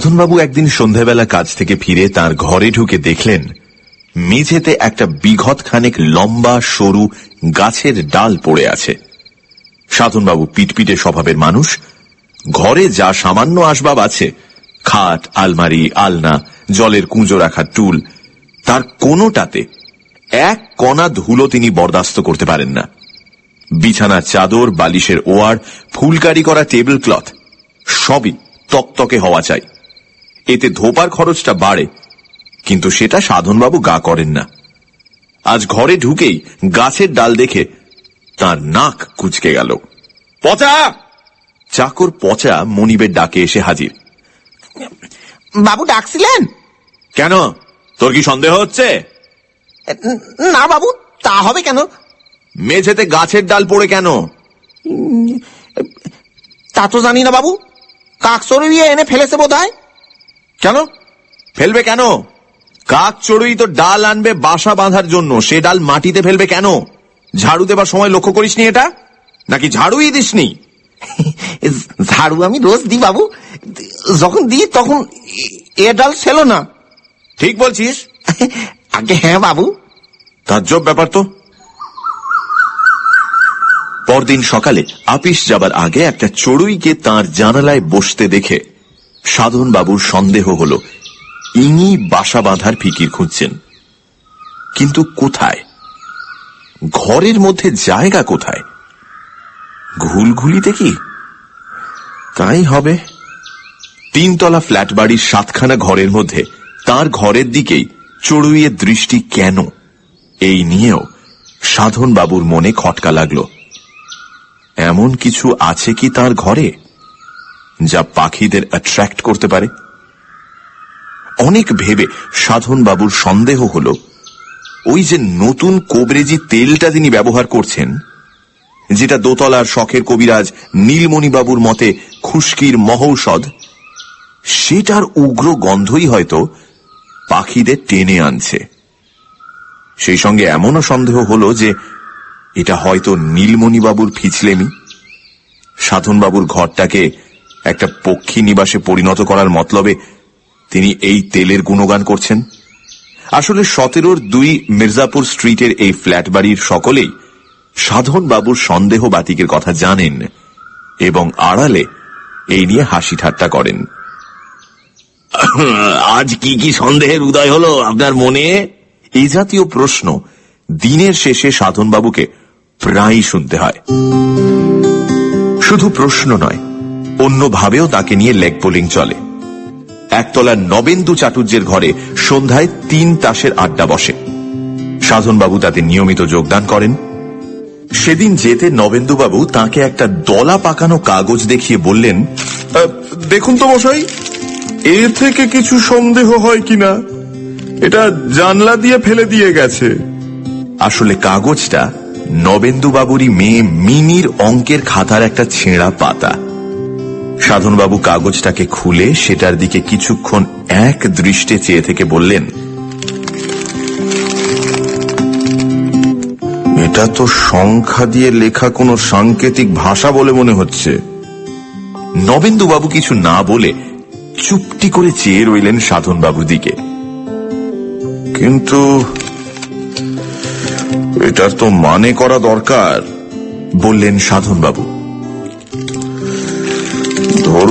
সাধনবাবু একদিন সন্ধ্যাবেলা কাজ থেকে ফিরে তার ঘরে ঢুকে দেখলেন, মেঝেতে একটা বিঘত খানেক লম্বা, সরু গাছের ডাল পড়ে আছে। সাধনবাবু পিটপিটে স্বভাবের মানুষ। ঘরে যা সামান্য আসবাব আছে, খাট, আলমারি, আলনা, জলের কুঁজো রাখার টুল, তার কোনোটাতে এক কণা ধুলো তিনি বরদাস্ত করতে পারেন না। বিছানা, চাদর, বালিশের ওয়ার, ফুলকারি করা টেবিল ক্লথ, সবই তকতকে হওয়া চাই। এতে ধোপার খরচটা বাড়ে কিন্তু সেটা সাধনবাবু গা করেন না। আজ ঘরে ঢুকেই গাছের ডাল দেখে তার নাক কুচকে গেল। পচা! চাকর পচা মনিবের ডাকে এসে হাজির। বাবু ডাকছিলেন? কেন? তোর কি সন্দেহ হচ্ছে? না বাবু তা হবে কেন? মেঝেতে গাছের ডাল পড়ে কেন? তা তো জানি না বাবু। কাক চড়িয়ে এনে ফেলেছে বোধ হয় কেন ফেলবে কেন? কাক চড়ুই তো ডাল আনবে বাসা বাঁধার জন্য। সে ডাল মাটিতে ফেলবে কেন? ঝাড়ু দেবার সময় লক্ষ্য করিসনি এটা? নাকি ঝাড়ুই দিসনি? ঝাড়ু আমি রোজ দিই বাবু। যখন দিই তখন এ ডাল ছিল না। ঠিক বলছিস। আগে হ্যাঁ বাবু। তাজ্জব ব্যাপার তো। পরদিন সকালে আপিস যাবার আগে একটা চড়ুইকে তার জানালায় বসতে দেখে সাধন বাবুর সন্দেহ হল, ইনি বাসা বাঁধার ফিকির খুঁজছেন। কিন্তু কোথায়? ঘরের মধ্যে জায়গা কোথায়? ঘুলঘুলিতে কি? তাই হবে। তিনতলা ফ্ল্যাট বাড়ির সাতখানা ঘরের মধ্যে, তার ঘরের দিকেই চড়ুইয়ের দৃষ্টি কেন? এই নিয়েও সাধন বাবুর মনে খটকা লাগল। এমন কিছু আছে কি তার ঘরে? যা পাখিদের অ্যাট্রাক্ট করতে পারে? অনেক ভেবে সাধন বাবুর সন্দেহ হল, ওই যে নতুন কোবরেজি তেলটা তিনি ব্যবহার করছেন, যেটা দোতলার শখের কবিরাজ নীলমণিবাবুর মতে খুশকির মহৌষধ, সেটার উগ্র গন্ধই হয়তো পাখিদের টেনে আনছে। সেই সঙ্গে এমনও সন্দেহ হলো যে এটা হয়তো নীলমণিবাবুর ফিছলেমি। সাধনবাবুর ঘরটাকে একটা পক্ষী নিবাসে পরিণত করার মতলবে তিনি এই তেলের গুণগান করছেন? আসলে সতেরোর দুই মির্জাপুর স্ট্রিটের এই ফ্ল্যাট বাড়ির সকলেই সাধন বাবুর সন্দেহ বাতিকের কথা জানেন এবং আড়ালে এই নিয়ে হাসি ঠাট্টা করেন। আজ কি কি সন্দেহের উদয় হলো আপনার মনে? এই জাতীয় প্রশ্ন দিনের শেষে সাধনবাবুকে প্রায়ই শুনতে হয়। শুধু প্রশ্ন নয় অন্যভাবেও তাকে নিয়ে লেগ পোলিং চলে। একতলার নবেন্দু চাটুর্যের ঘরে সন্ধ্যায় তিন তাসের আড্ডা বসে। সাধনবাবু তাতে নিয়মিত যোগদান করেন। সেদিন যেতে নবেন্দুবাবু তাকে একটা দলা পাকানো কাগজ দেখিয়ে বললেন দেখুন তো মশাই, এ থেকে কিছু সন্দেহ হয় কিনা? এটা জানলা দিয়ে ফেলে দিয়ে গেছে। আসলে কাগজটা নবেন্দুবাবুরই মেয়ে মিনির অঙ্কের খাতার একটা ছেঁড়া পাতা। সাধনবাবু কাগজটাকে খুলে সেটার দিকে কিছুক্ষণ এক দৃষ্টে চেয়ে থেকে বললেন, এটা তো সংখ্যা দিয়ে লেখা কোনো সাংকেতিক ভাষা বলে মনে হচ্ছে। নবেন্দুবাবু কিছু না বলে চুপটি করে চেয়ে রইলেন সাধনবাবুর দিকে। কিন্তু এটার তো মানে করা দরকার, বললেন সাধনবাবু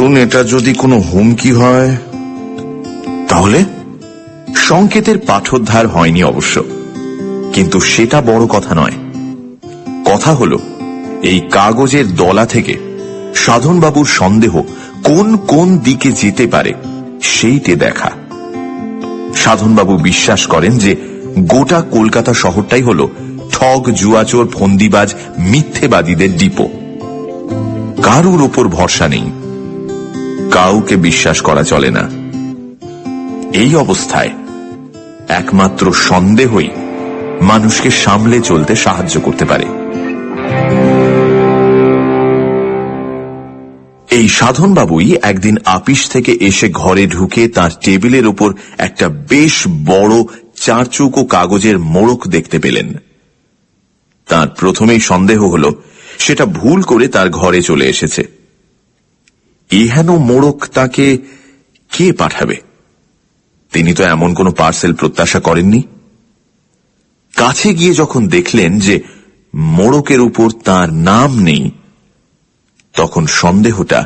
ধরুন এটা যদি কোনো হুমকি হয়, তাহলে? সংকেতের পাঠোদ্ধার হয়নি অবশ্য। কিন্তু সেটা বড় কথা নয়। কথা হলো, এই কাগজের দলা থেকে সাধনবাবুর সন্দেহ কোন কোন দিকে যেতে পারে, সেইটে দেখা। সাধনবাবু বিশ্বাস করেন যে গোটা কলকাতা শহরটাই হল ঠগ, জুয়াচোর, ফন্দিবাজ, মিথ্যেবাদীদের ডিপো। কারুর ওপর ভরসা নেই। কাউকে বিশ্বাস করা চলে না। এই অবস্থায় একমাত্র সন্দেহই মানুষকে সামলে চলতে সাহায্য করতে পারে। এই সাধনবাবুই একদিন আপিস থেকে এসে ঘরে ঢুকে তার টেবিলের উপর একটা বেশ বড় চার চৌকো কাগজের মোড়ক দেখতে পেলেন। তার প্রথমেই সন্দেহ হল, সেটা ভুল করে তার ঘরে চলে এসেছে। এহেন মোড়ক তাকে কে পাঠাবে? তিনি তো এমন কোনো পার্সেল প্রত্যাশা করেননি। কাছে গিয়ে যখন দেখলেন যে মোড়কের উপর তার নাম নেই তখন সন্দেহটা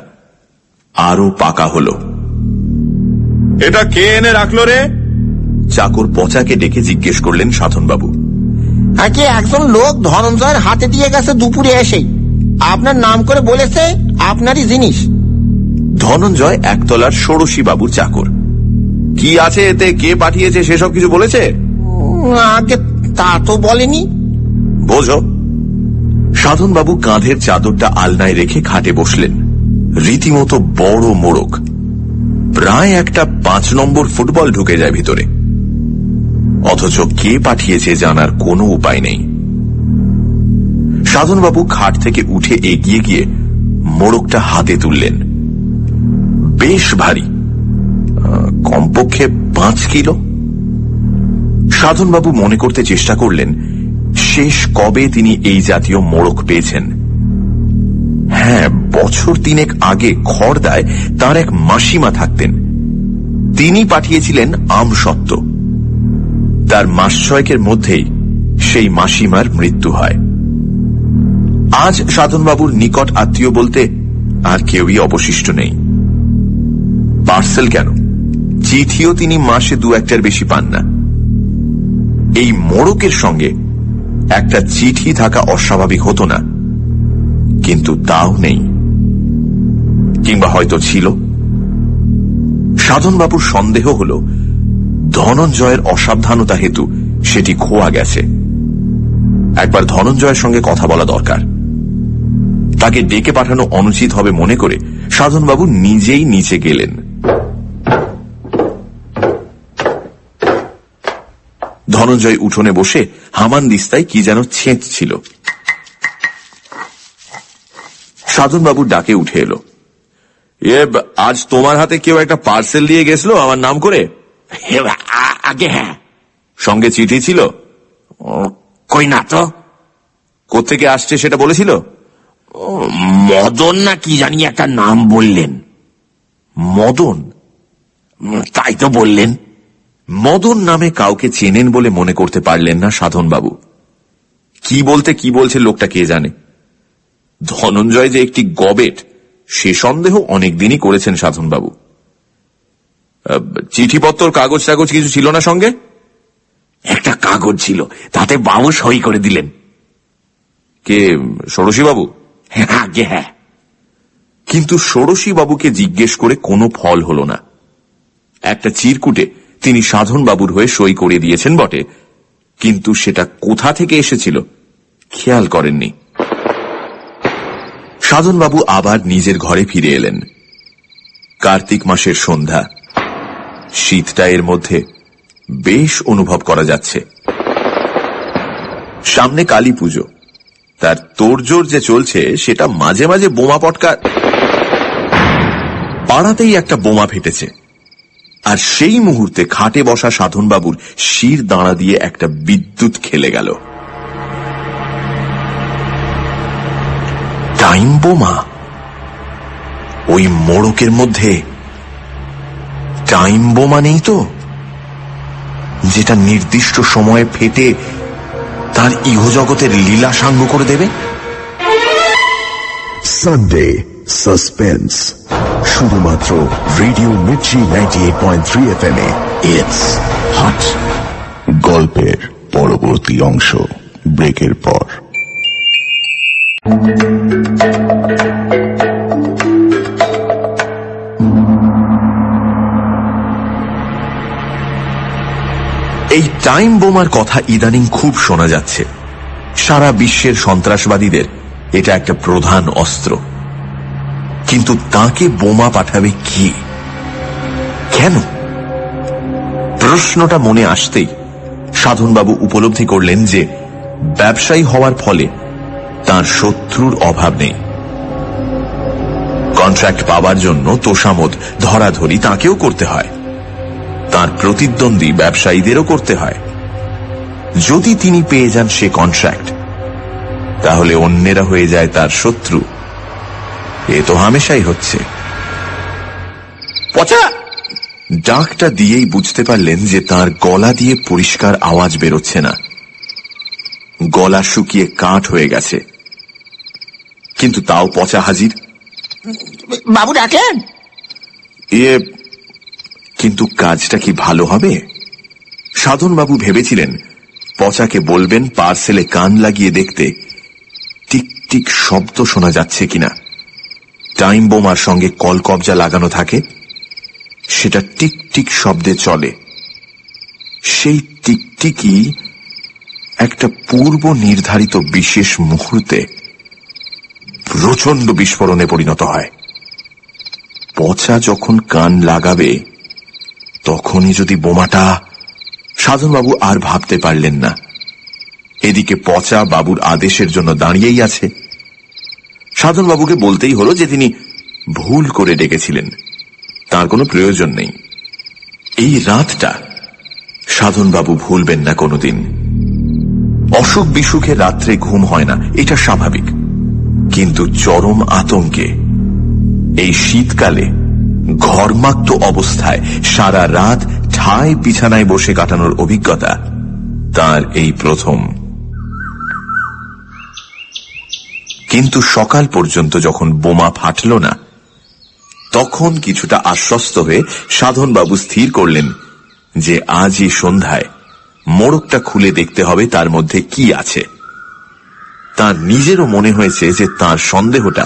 আরও পাকা হল। এটা কে এনে রাখল রে? চাকর পচাকে ডেকে জিজ্ঞেস করলেন সাধনবাবু। আগে একজন লোক ধনঞ্জয়ের হাতে দিয়ে গেছে দুপুরে এসেই। আপনার নাম করে বলেছে আপনারই জিনিস। ধনঞ্জয় একতলার ষোড়শী বাবুর চাকর। কি আছে এতে? কে পাঠিয়েছে? সেসব কিছু বলেছে? আগে তা তো বলেনি। বোঝো। সাধনবাবু কাঁধের চাদরটা আলনায় রেখে খাটে বসলেন। রীতিমতো বড় মোড়ক। প্রায় একটা পাঁচ নম্বর ফুটবল ঢুকে যায় ভিতরে। অথচ কে পাঠিয়েছে জানার কোনো উপায় নেই। সাধনবাবু খাট থেকে উঠে এগিয়ে গিয়ে মোড়কটা হাতে তুললেন। বেশ ভারী। কমপক্ষে পাঁচ কিলো। সাধনবাবু মনে করতে চেষ্টা করলেন, শেষ কবে তিনি এই জাতীয় মোড়ক পেয়েছেন? হ্যাঁ বছর তিনেক আগে খড়দায় তার এক মাসিমা থাকতেন। তিনি পাঠিয়েছিলেন আম আমসত্ত্ব। তার মাস ছয়েকের মধ্যেই সেই মাসিমার মৃত্যু হয়। আজ সাধনবাবুর নিকট আত্মীয় বলতে আর কেউই অবশিষ্ট নেই। পার্সেল কেন? চিঠিও তিনি মাসে দু একটার বেশি পান না। এই মোড়কের সঙ্গে একটা চিঠি থাকা অস্বাভাবিক হতো না। কিন্তু তাও নেই। কিংবা হয়তো ছিল। সাধনবাবুর সন্দেহ হল, ধনঞ্জয়ের অসাবধানতা হেতু সেটি খোয়া গেছে। একবার ধনঞ্জয়ের সঙ্গে কথা বলা দরকার। তাকে ডেকে পাঠানো অনুচিত হবে মনে করে সাধনবাবু নিজেই নিচে গেলেন। ধনঞ্জয় উঠোনে বসে হামান দিস্তায় কি যেন ছেঁচ ছিল। সাধনবাবুর ডাকে উঠে এলো। এ আজ তোমার হাতে কেউ একটা পার্সেল দিয়ে গেছিল আমার নাম করে? আগে হ্যাঁ। সঙ্গে চিঠি ছিল? কই না তো? কোত্থেকে আসছে সেটা বলেছিল? মদন না কি জানি একটা নাম বললেন। মদন? তাই তো বললেন। মদন নামে কাউকে চেনেন বলে মনে করতে পারলেন না সাধনবাবু। কি বলতে কি বলছে লোকটা কে জানে? ধনঞ্জয় যে একটি গবেট, সে সন্দেহ অনেকদিনই করেছেন সাধনবাবু। চিঠিপত্র, কাগজ টাগজ কিছু ছিল না সঙ্গে? একটা কাগজ ছিল, তাতে বাবু সই করে দিলেন। কে ষোড়শী বাবু আগে হ্যাঁ। কিন্তু ষোড়শী বাবুকে জিজ্ঞেস করে কোনো ফল হল না। একটা চিরকুটে তিনি সাধন বাবুর হয়ে সই করে দিয়েছেন বটে। কিন্তু সেটা কোথা থেকে এসেছিল, খেয়াল করেননি। সাধনবাবু আবার নিজের ঘরে ফিরে এলেন। কার্তিক মাসের সন্ধ্যা। শীতটা এর মধ্যে বেশ অনুভব করা যাচ্ছে। সামনে কালী পুজো। তার তোড়জোড় যে চলছে, সেটা মাঝে মাঝে বোমা পটকা পাড়াতেই একটা বোমা ফেটেছে। আর সেই মুহূর্তে খাটে বসা সাধনবাবুর শির দাঁড়া দিয়ে একটা বিদ্যুৎ খেলে গেল। টাইম বোমা। ওই মোড়কের মধ্যে টাইম বোমা নেই তো? যেটা নির্দিষ্ট সময়ে ফেটে তার ইহজগতের লীলা সাঙ্গ করে দেবে? সানডে সাসপেন্স শুধুমাত্র radio Mirchi ninety eight point three F M it's hot গল্পের পরবর্তী অংশ। ব্রেকের পর। এই টাইম বোমার কথা ইদানিং খুব শোনা যাচ্ছে। সারা বিশ্বের সন্ত্রাসবাদীদের এটা একটা প্রধান অস্ত্র। কিন্তু তাকে বোমা পাঠাবে কি? কেন? প্রশ্নটা মনে আসতেই সাধনবাবু উপলব্ধি করলেন যে ব্যবসায়ী হওয়ার ফলে তার শত্রুর অভাব নেই। কন্ট্রাক্ট পাওয়ার জন্য তোষামোদ ধরাধরি তাকেও করতে হয়। তার প্রতিদ্বন্দ্বী ব্যবসায়ীদেরও করতে হয়। যদি তিনি পেয়ে যান সে কন্ট্রাক্ট তাহলে অন্যেরা হয়ে যায় তার শত্রু। এ তো হামেশাই হচ্ছে। পচা! ডাকটা দিয়েই বুঝতে পারলেন যে তার গলা দিয়ে পরিষ্কার আওয়াজ বেরোচ্ছে না। গলা শুকিয়ে কাঠ হয়ে গেছে। কিন্তু তাও পচা হাজির। বাবু ডাকলেন ইয়ে কিন্তু কাজটা কি ভালো হবে? সাধনবাবু ভেবেছিলেন পচাকে বলবেন পার্সেলে কান লাগিয়ে দেখতে টিক টিক শব্দ শোনা যাচ্ছে কিনা। টাইম বোমার সঙ্গে কল কবজা লাগানো থাকে, সেটা টিক টিক শব্দে চলে। সেই টিকটিকি একটা পূর্ব নির্ধারিত বিশেষ মুহূর্তে প্রচণ্ড বিস্ফোরণে পরিণত হয়। পচা যখন কান লাগাবে, তখনই যদি বোমাটা সাধনবাবু আর ভাবতে পারলেন না। এদিকে পচা বাবুর আদেশের জন্য দাঁড়িয়েই আছে। সাধনবাবুকে বলতেই হলো যে তিনি ভুল করে ডেকেছিলেন। তার কোনো প্রয়োজন নেই। এই রাতটা সাধনবাবু ভুলবেন না কোনোদিন। অসুখ বিসুখে রাত্রে ঘুম হয় না, এটা স্বাভাবিক। কিন্তু চরম আতঙ্কে এই শীতকালে ঘর্মাক্ত অবস্থায় সারা রাত ঠায় বিছানায় বসে কাটানোর অভিজ্ঞতা তার এই প্রথম। কিন্তু সকাল পর্যন্ত যখন বোমা ফাটল না, তখন কিছুটা আশ্বস্ত হয়ে সাধনবাবু স্থির করলেন যে আজই সন্ধ্যায় মোড়কটা খুলে দেখতে হবে তার মধ্যে কি আছে। তার নিজেরও মনে হয়েছে যে তার সন্দেহটা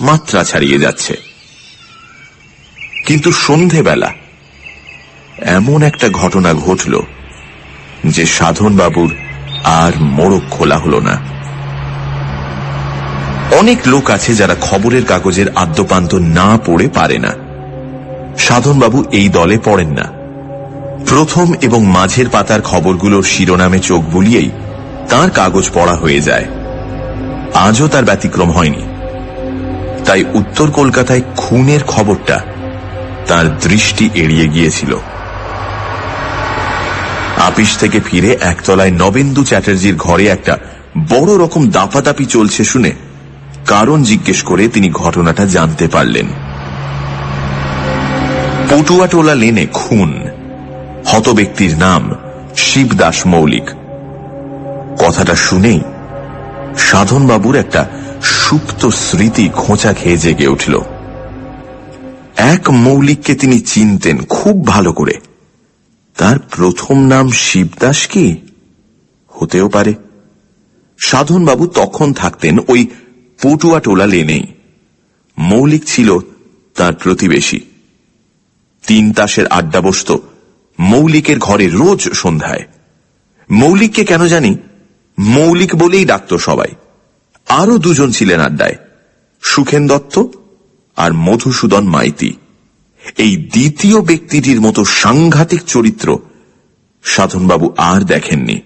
মাত্রা ছাড়িয়ে যাচ্ছে। কিন্তু সন্ধেবেলা এমন একটা ঘটনা ঘটল যে সাধনবাবুর আর মোড়ক খোলা হলো না। অনেক লোক আছে যারা খবরের কাগজের আদ্যপান্ত না পড়ে পারে না। সাধনবাবু এই দলে পড়েন না। প্রথম এবং মাঝের পাতার খবরগুলোর শিরোনামে চোখ বুলিয়েই তার কাগজ পড়া হয়ে যায়। আজও তার ব্যতিক্রম হয়নি। তাই উত্তর কলকাতায় খুনের খবরটা তার দৃষ্টি এড়িয়ে গিয়েছিল। আপিস থেকে ফিরে একতলায় নবেন্দু চ্যাটার্জির ঘরে একটা বড় রকম দাপাদাপি চলছে শুনে কারণ জিজ্ঞেস করে তিনি ঘটনাটা জানতে পারলেন। পটুয়াটোলা লেনে খুন। হত ব্যক্তির নাম শিবদাস মৌলিক। কথাটা শুনেই সাধনবাবুর একটা সুপ্ত স্মৃতি খোঁচা খেয়ে জেগে উঠল। এক মৌলিককে তিনি চিনতেন খুব ভালো করে। তার প্রথম নাম শিবদাস কি? হতেও পারে। সাধনবাবু তখন থাকতেন ওই পটুয়া টোলা লেনেই মৌলিক ছিল তার প্রতিবেশী। তিন তাসের আড্ডা বসত মৌলিকের ঘরে রোজ সন্ধ্যায়। মৌলিককে কেন জানি? মৌলিক বলেই ডাকত সবাই। আরও দুজন ছিলেন আড্ডায়, সুখেন দত্ত আর মধুসূদন মাইতি। এই দ্বিতীয় ব্যক্তিটির মতো সাংঘাতিক চরিত্র সাধনবাবু আর দেখেননি।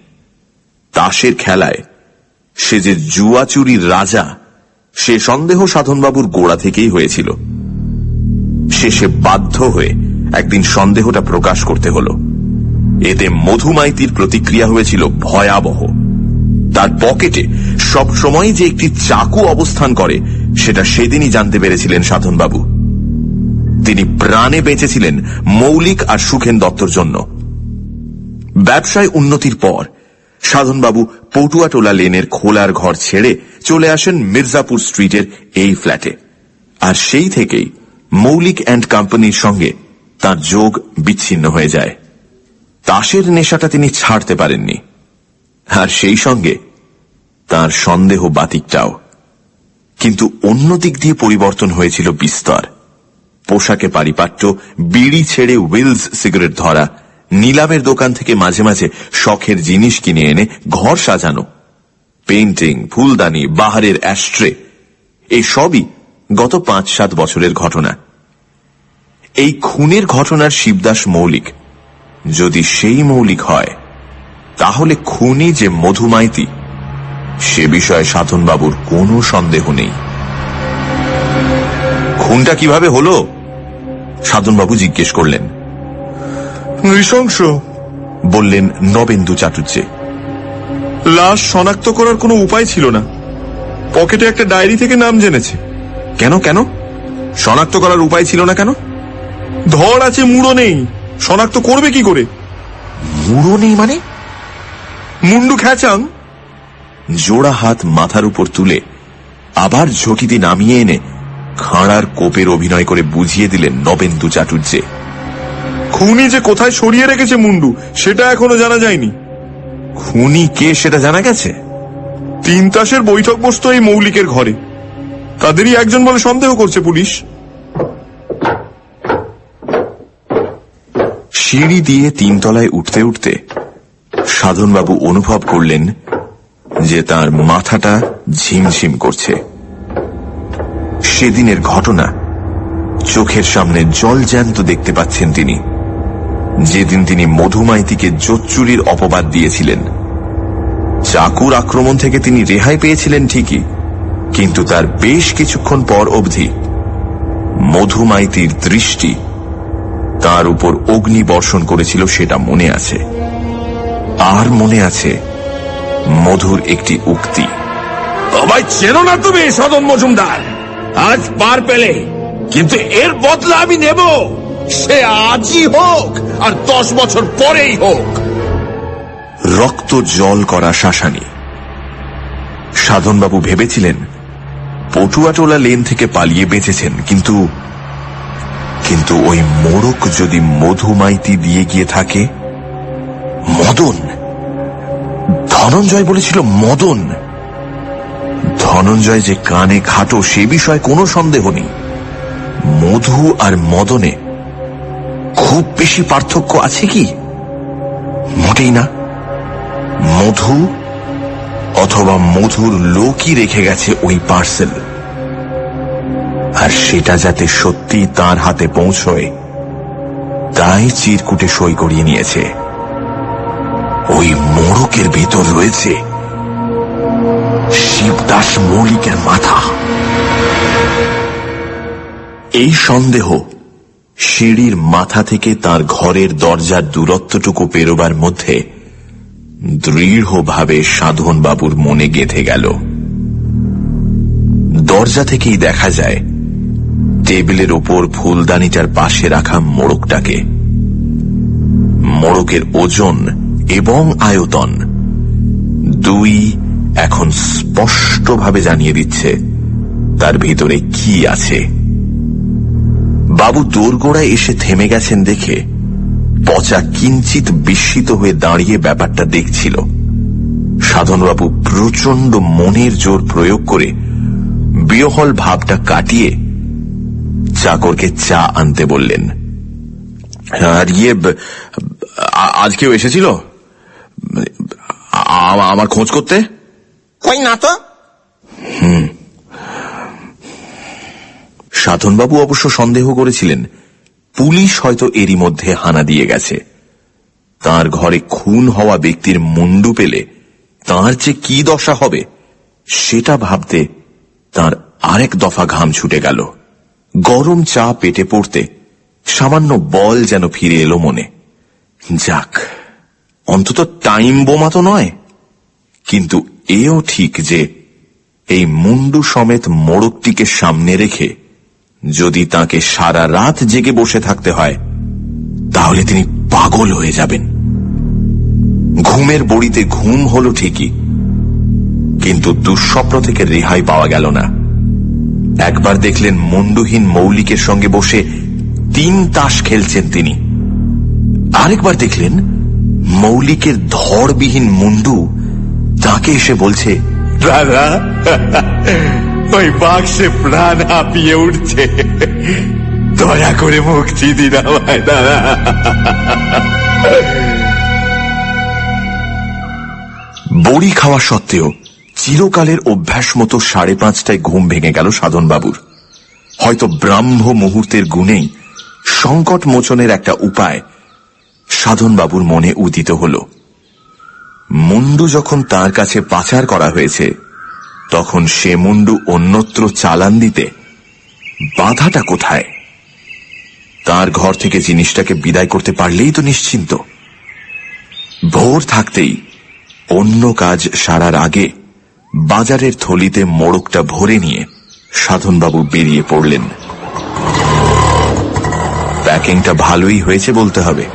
তাসের খেলায় সে যে জুয়াচুরির রাজা সে সন্দেহ সাধনবাবুর গোড়া থেকেই হয়েছিল। শেষে বাধ্য হয়ে একদিন সন্দেহটা প্রকাশ করতে হল। এতে মধুমাইতির প্রতিক্রিয়া হয়েছিল ভয়াবহ। তার পকেটে সব সময় যে একটি চাকু অবস্থান করে, সেটা সেদিনই জানতে পেরেছিলেন সাধনবাবু। তিনি প্রাণে বেঁচেছিলেন মৌলিক আর সুখেন দত্তর জন্য। ব্যবসায় উন্নতির পর সাধনবাবু পটুয়াটোলা লেনের খোলার ঘর ছেড়ে চলে আসেন মির্জাপুর স্ট্রিটের এই ফ্ল্যাটে। আর সেই থেকেই মৌলিক অ্যান্ড কোম্পানির সঙ্গে তার যোগ বিচ্ছিন্ন হয়ে যায়। তাসের নেশাটা তিনি ছাড়তে পারেননি। আর সেই সঙ্গে তার সন্দেহ বাতিকটাও। কিন্তু অন্য দিক দিয়ে পরিবর্তন হয়েছিল বিস্তর। পোশাকে পারিপাট্য, বিড়ি ছেড়ে উইলস সিগারেট ধরা নিলামের দোকান থেকে মাঝে মাঝে শখের জিনিস কিনে এনে ঘর সাজানো পেন্টিং ফুলদানি, বাহারের অ্যাস্ট্রে এই সবই গত পাঁচ সাত বছরের ঘটনা। এই খুনের ঘটনার শিবদাস মৌলিক, যদি সেই মৌলিক হয়, তাহলে খুনি যে মধুমাইতি, সে বিষয়ে সাধনবাবুর কোনো সন্দেহ নেই। খুনটা কীভাবে হলো? সাধনবাবু জিজ্ঞেস করলেন। নৃশংস। বললেন নবেন্দু চাটুর্যে। লাশ শনাক্ত করার কোনো উপায় ছিল না। পকেটে একটা ডায়েরি থেকে নাম জেনেছে। কেন কেন? শনাক্ত করার উপায় ছিল না কেন? ধর আছে মুড়ো নেই। শনাক্ত করবে কি করে? মুড়ো নেই মানে? মুন্ডু খেচাং জোড়া হাত মাথার উপর তুলে আবার ঝকিতে নামিয়ে এনে খাঁড়ার কোপের অভিনয় করে বুঝিয়ে দিলেন নবেন্দু চাটুর্যে। খুনি যে কোথায় সরিয়ে রেখেছে মুন্ডু সেটা এখনও জানা যায়নি। খুনি কে সেটা জানা গেছে? তিন তাসের বৈঠক বসতো এই মৌলিকের ঘরে। তাদেরই একজন বলে সন্দেহ করছে পুলিশ। সিঁড়ি দিয়ে তিনতলায় উঠতে উঠতে সাধনবাবু অনুভব করলেন যে তার মাথাটা ঝিমঝিম করছে। সেদিনের ঘটনা চোখের সামনে জল জ্যান্ত দেখতে পাচ্ছেন তিনি। যেদিন তিনি মধুমাইতিকে জোচ্চুরির অপবাদ দিয়েছিলেন। চাকুর আক্রমণ থেকে তিনি রেহাই পেয়েছিলেন ঠিকই, কিন্তু তার বেশ কিছুক্ষণ পর অবধি মধুমাইতির দৃষ্টি তার উপর অগ্নি বর্ষণ করেছিল সেটা মনে আছে। আর মনে আছে মধুর একটি উক্তি। আমায় চেনো না তুমি, সদন মজুমদার। আজ পার পেলে, কিন্তু এর বদলা আমি নেব। সে আজই হোক আর দশ বছর পরেই হোক। রক্ত জল করা শাসানি। সাধনবাবু ভেবেছিলেন পটুয়াটোলা লেন থেকে পালিয়ে বেঁচেছেন, কিন্তু কিন্তু ওই মোড়ক যদি মধুমাইতি দিয়ে গিয়ে থাকে, মদন, ধনঞ্জয় বলেছিল মদন। ধনঞ্জয় যে কানে খাটো, সে বিষয়ে কোনো সন্দেহ নেই। মধু আর মদনে খুব বেশি পার্থক্য আছে কি? মোটেই না। মধু অথবা মধুর লোকই রেখে গেছে ওই পার্সেল। আর সেটা যাতে সত্যি তার হাতে পৌঁছয়, তাই চিরকুটে সই করিয়ে নিয়েছে। ওই মোড়কের ভেতর রয়েছে শিবদাস মৌলিকের মাথা। এই সন্দেহ সিঁড়ির মাথা থেকে তার ঘরের দরজার দূরত্বটুকু পেরোবার মধ্যে দৃঢ়ভাবে সাধন বাবুর মনে গেঁথে গেল। দরজা থেকেই দেখা যায়, টেবিলের ওপর ফুলদানিটার পাশে রাখা মোড়কটাকে। মোড়কের ওজন এবং আয়তন দুই এখন স্পষ্টভাবে জানিয়ে দিচ্ছে, তার ভিতরে কি আছে। বাবু দোরগোড়ায় এসে থেমে গেছেন দেখে পচা কিঞ্চিত বিস্মিত হয়ে দাঁড়িয়ে ব্যাপারটা দেখছিল। সাধনবাবু প্রচণ্ড মনের জোর প্রয়োগ করে বিহল ভাবটা কাটিয়ে চাকরকে চা আনতে বললেন আর ইয়ে আজ কেউ এসেছিল? আমার খোঁজ করতে? কই না তো। সাধনবাবু অবশ্য সন্দেহ করেছিলেন, পুলিশ হয়তো এরই মধ্যে হানা দিয়ে গেছে। তার ঘরে খুন হওয়া ব্যক্তির মুন্ডু পেলে তার যে কি দশা হবে, সেটা ভাবতে তার আরেক দফা ঘাম ছুটে গেল। গরম চা পেটে পড়তে সামান্য বল যেন ফিরে এলো মনে। যাক, অন্তত টাইম বোমা তো নয়। কিন্তু এও ঠিক যে এই মুন্ডু সমেত মোড়কটিকে সামনে রেখে যদি তাকে সারা রাত জেগে বসে থাকতে হয়, তাহলে তিনি পাগল হয়ে যাবেন। ঘুমের বড়িতে ঘুম হলো ঠিকই, কিন্তু দুঃস্বপ্ন থেকে রেহাই পাওয়া গেল না। একবার দেখলেন মুন্ডুহীন মৌলিকের সঙ্গে বসে তিন তাস খেলছেন তিনি। আরেকবার দেখলেন মৌলিকের ধরবিহীন মুন্ডু তাকে এসে বলছে ওই বাক্সে প্রাণ হাঁপিয়ে উঠছে। দয়া করে মুক্তি দিন আমায়, দাদা। বড়ি খাওয়া সত্ত্বেও চিরকালের অভ্যাস মতো সাড়ে পাঁচটায় ঘুম ভেঙে গেল সাধনবাবুর। হয়তো ব্রাহ্ম মুহূর্তের গুণেই সংকট মোচনের একটা উপায় সাধনবাবুর মনে উদিত হল। মুন্ডু যখন তার কাছে পাচার করা হয়েছে তখন সে মুন্ডু অন্যত্র চালান দিতে বাধাটা কোথায়? তার ঘর থেকে জিনিসটাকে বিদায় করতে পারলেই তো নিশ্চিন্ত। ভোর থাকতেই অন্য কাজ সারার আগে বাজারের থলিতে মোড়কটা ভরে নিয়ে সাধনবাবু বেরিয়ে পড়লেন। প্যাকিংটা ভালোই হয়েছে বলতে হবে,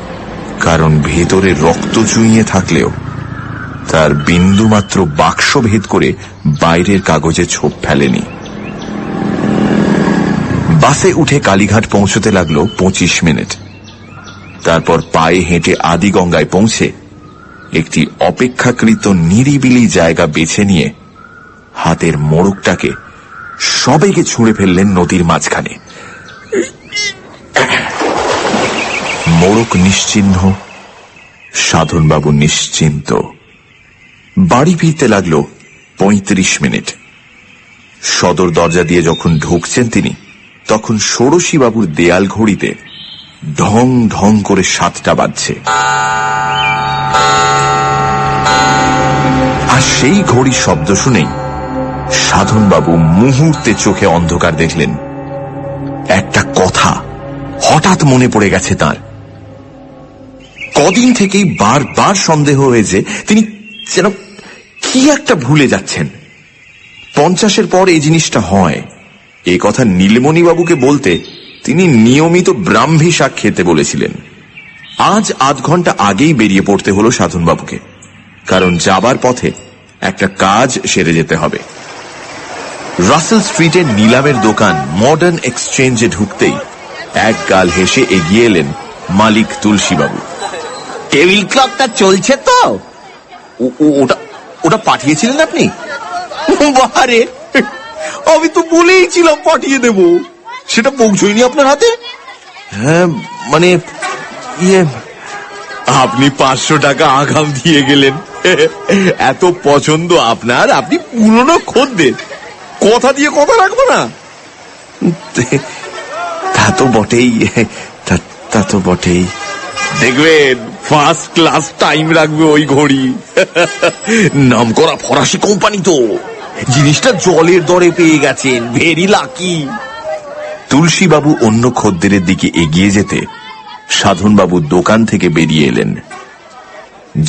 কারণ ভেতরে রক্ত চুইয়ে থাকলেও তার বিন্দুমাত্র বাক্স ভেদ করে বাইরের কাগজে ছোপ ফেলেনি। বাসে উঠে কালীঘাট পৌঁছতে লাগল পঁচিশ মিনিট। তারপর পায়ে হেঁটে আদিগঙ্গায় পৌঁছে একটি অপেক্ষাকৃত নিরিবিলি জায়গা বেছে নিয়ে হাতের মোড়কটাকে সবেগে ছুঁড়ে ফেললেন নদীর মাঝখানে। মোড়ক নিশ্চিহ্ন, সাধনবাবু নিশ্চিন্ত। বাড়ি ফিরতে লাগল পঁয়ত্রিশ মিনিট। সদর দরজা দিয়ে যখন ঢুকছেন তিনি, তখন ষোড়শীবাবুর দেয়াল ঘড়িতে ঢং ঢং করে সাতটা বাজছে। আর সেই ঘড়ির শব্দ শুনেই সাধনবাবু মুহূর্তে চোখে অন্ধকার দেখলেন। একটা কথা হঠাৎ মনে পড়ে গেছে তার। কদিন থেকেই বারবার সন্দেহ হয়েছে তিনি যেন কি একটা ভুলে যাচ্ছেন? পঞ্চাশের পর এই জিনিসটা হয়। এ কথা নীলমণি বাবুকে বলতে তিনি নিয়মিত ব্রাহ্মী শাক খেতে বলেছিলেন। আজ আধ ঘণ্টা আগেই বেরিয়ে পড়তে হলো সাধনবাবুকে কারণ যাবার পথে একটা কাজ সেরে যেতে হবে। রাসেল স্ট্রিটের নিলামের দোকান মডার্ন এক্সচেঞ্জে ঢুকতেই এক গাল হেসে এগিয়ে এলেন মালিক তুলসীবাবু। টেবিল ক্লকটা চলছে তো? ও- ও- ওটা ওটা পাঠিয়েছিলেন আপনি? বারে আমি তো বলেইছিলাম পাঠিয়ে দেব। সেটা পৌঁছয়নি আপনার হাতে? হ্যাঁ মানে ইয়ে আপনি পাঁচশো টাকা আগাম দিয়ে গেলেন। এত পছন্দ আপনার আপনি পুরনো খদ্দের। কথা দিয়ে কথা রাখব না। তা তো বটেই তা তো বটেই। দেখবেন ফার্স্ট ক্লাস টাইম রাখবে ওই ঘড়ি। নাম করা ফরাসি কোম্পানি তো। জিনিসটা জলের দরে পেয়ে গেছেন ভেরি লাকি তুলসীবাবু অন্য খদ্দেরের দিকে এগিয়ে যেতে সাধনবাবু দোকান থেকে বেরিয়ে এলেন।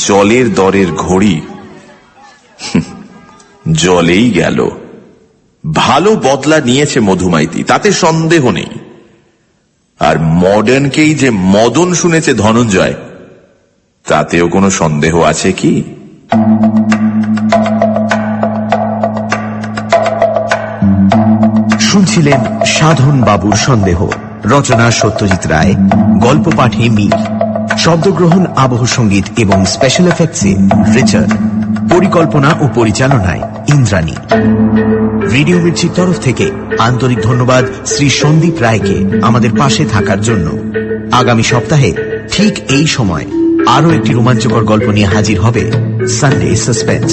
জলের দরের ঘড়ি জলেই গেল। ভালো বদলা নিয়েছে মধুমাইতি, তাতে সন্দেহ নেই। আর মডার্নকেই যে মদন শুনেছে ধনঞ্জয় তাতেও কোনো সন্দেহ আছে কি? শুনছিলেন সাধন বাবুর সন্দেহ। রচনা সত্যজিৎ রায়, গল্প পাঠে মীর। শব্দগ্রহণ, আবহ সংগীত এবং স্পেশাল এফেক্টসে রিচার্ড। পরিকল্পনা ও পরিচালনায় ইন্দ্রাণী। রেডিও মির্চির তরফ থেকে আন্তরিক ধন্যবাদ শ্রী সন্দীপ রায়কে আমাদের পাশে থাকার জন্য। আগামী সপ্তাহে ঠিক এই সময় আরও একটি রোমাঞ্চকর গল্প নিয়ে হাজির হবে সানডে সাসপেন্স